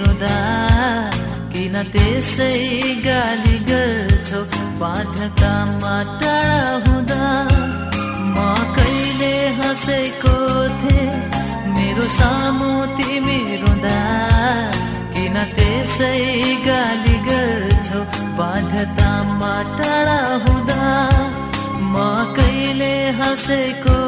रुँदा किन त्यसै गाली गर्छौ? बाध्यतामा टाढा हुँदा म कहिले हँसेको थिएँ? मेरो सामु तिमी रुँदा किन त्यसै गाली गर्छौ? बाध्यतामा टाढा हुँदा म कहिले हँसेको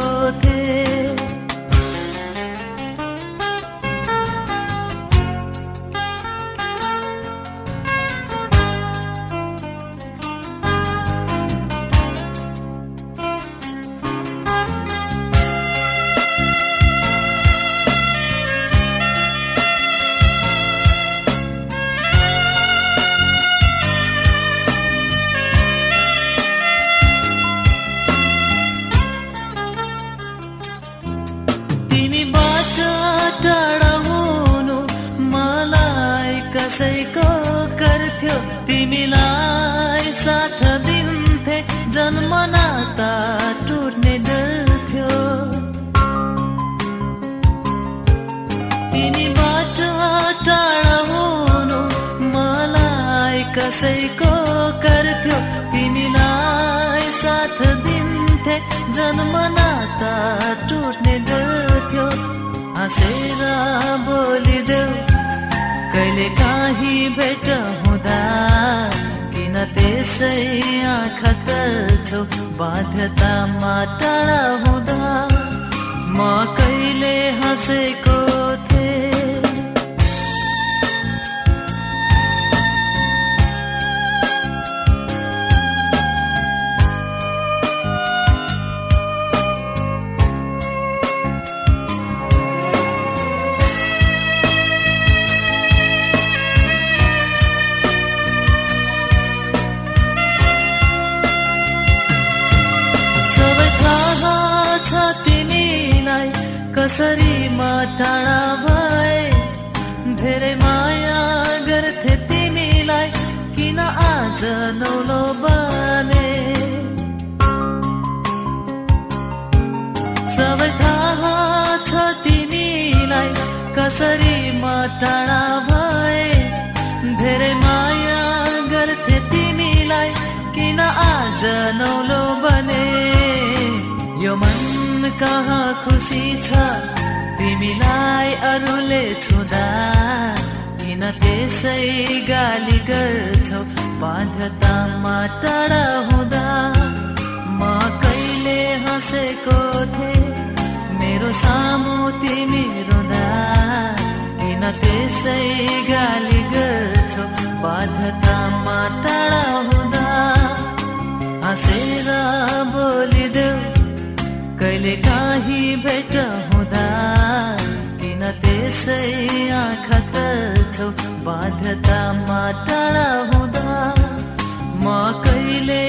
कसैको गर्थ्यो तिमीलाई साथ दिन्थे जन्म नाता टुट्ने डर थियो तिमीबाट टाढा हुनु मलाई कसैको गर्थ्यो तिमीलाई साथ दिन्थे जन्म नाता टुट्ने डर थियो हाँसेर बोलिदेऊ कहिले काहीँ भेट हुँदा किन त्यसै आँखा कल्छौ बाध्यतामा टाढा कसरी म टाढा भए धेरै माया गर्थे तिमीलाई किन आज नौलो बने सबै थाहा छ तिमीलाई कसरी म टाढा भए धेरै माया गर्थे तिमीलाई किन आज नौलो बने? यो मन कहाँ खुसी छ? तिमीलाई अरूले छुँदा किन त्यसै गाली गर्छौ? बाध्यतामा टाढा कहिले काहीँ भेट हुँदा किन त्यसै आँखा कल्छौ बाध्यतामा टाढा हुँदा म कहिले